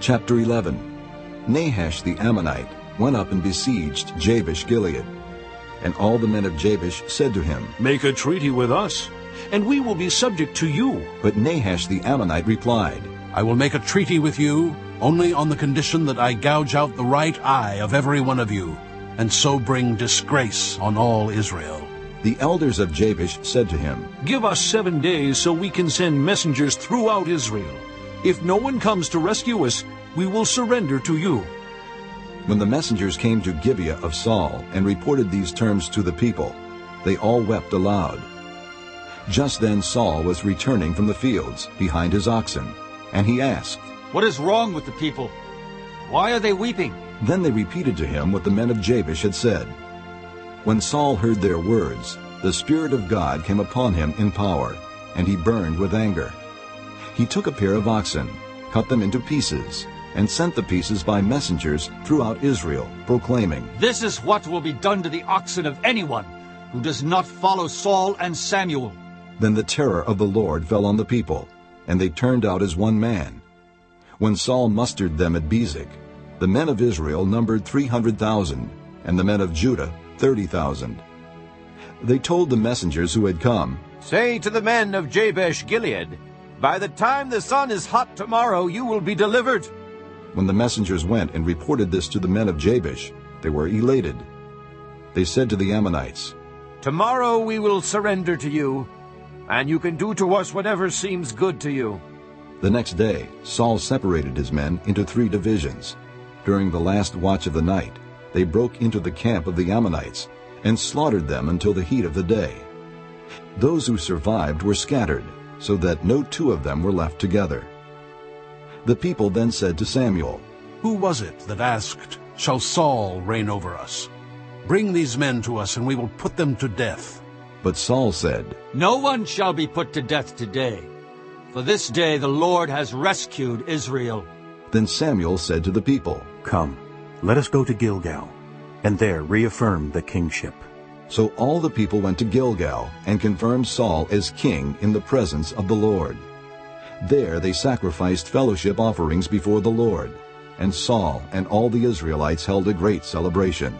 Chapter 11 Nahash the Ammonite went up and besieged Jabesh Gilead. And all the men of Jabesh said to him, Make a treaty with us, and we will be subject to you. But Nahash the Ammonite replied, I will make a treaty with you only on the condition that I gouge out the right eye of every one of you, and so bring disgrace on all Israel. The elders of Jabesh said to him, Give us seven days so we can send messengers throughout Israel. If no one comes to rescue us, we will surrender to you. When the messengers came to Gibeah of Saul and reported these terms to the people, they all wept aloud. Just then Saul was returning from the fields behind his oxen, and he asked, What is wrong with the people? Why are they weeping? Then they repeated to him what the men of Jabesh had said. When Saul heard their words, the Spirit of God came upon him in power, and he burned with anger. He took a pair of oxen, cut them into pieces, and sent the pieces by messengers throughout Israel, proclaiming, This is what will be done to the oxen of anyone who does not follow Saul and Samuel. Then the terror of the Lord fell on the people, and they turned out as one man. When Saul mustered them at Bezek, the men of Israel numbered 300,000, and the men of Judah 30,000. They told the messengers who had come, Say to the men of Jabesh Gilead, By the time the sun is hot tomorrow, you will be delivered. When the messengers went and reported this to the men of Jabesh, they were elated. They said to the Ammonites, Tomorrow we will surrender to you, and you can do to us whatever seems good to you. The next day Saul separated his men into three divisions. During the last watch of the night, they broke into the camp of the Ammonites and slaughtered them until the heat of the day. Those who survived were scattered, so that no two of them were left together. The people then said to Samuel, Who was it that asked, Shall Saul reign over us? Bring these men to us, and we will put them to death. But Saul said, No one shall be put to death today, for this day the Lord has rescued Israel. Then Samuel said to the people, Come, let us go to Gilgal, and there reaffirm the kingship. So all the people went to Gilgal and confirmed Saul as king in the presence of the Lord. There they sacrificed fellowship offerings before the Lord, and Saul and all the Israelites held a great celebration.